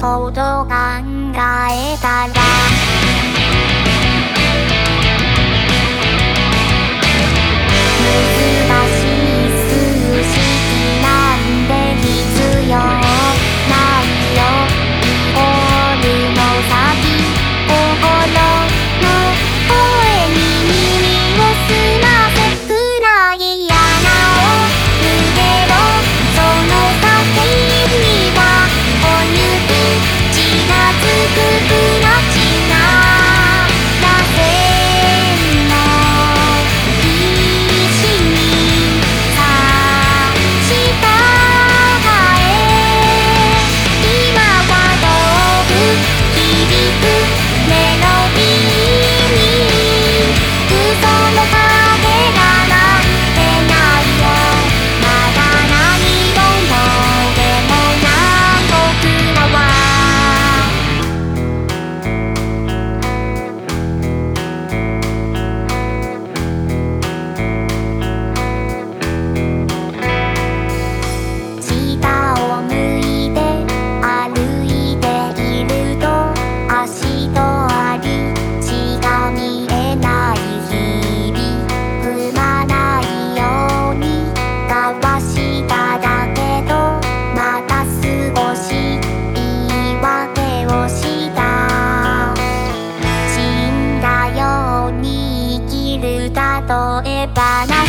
ほど考えたら例えば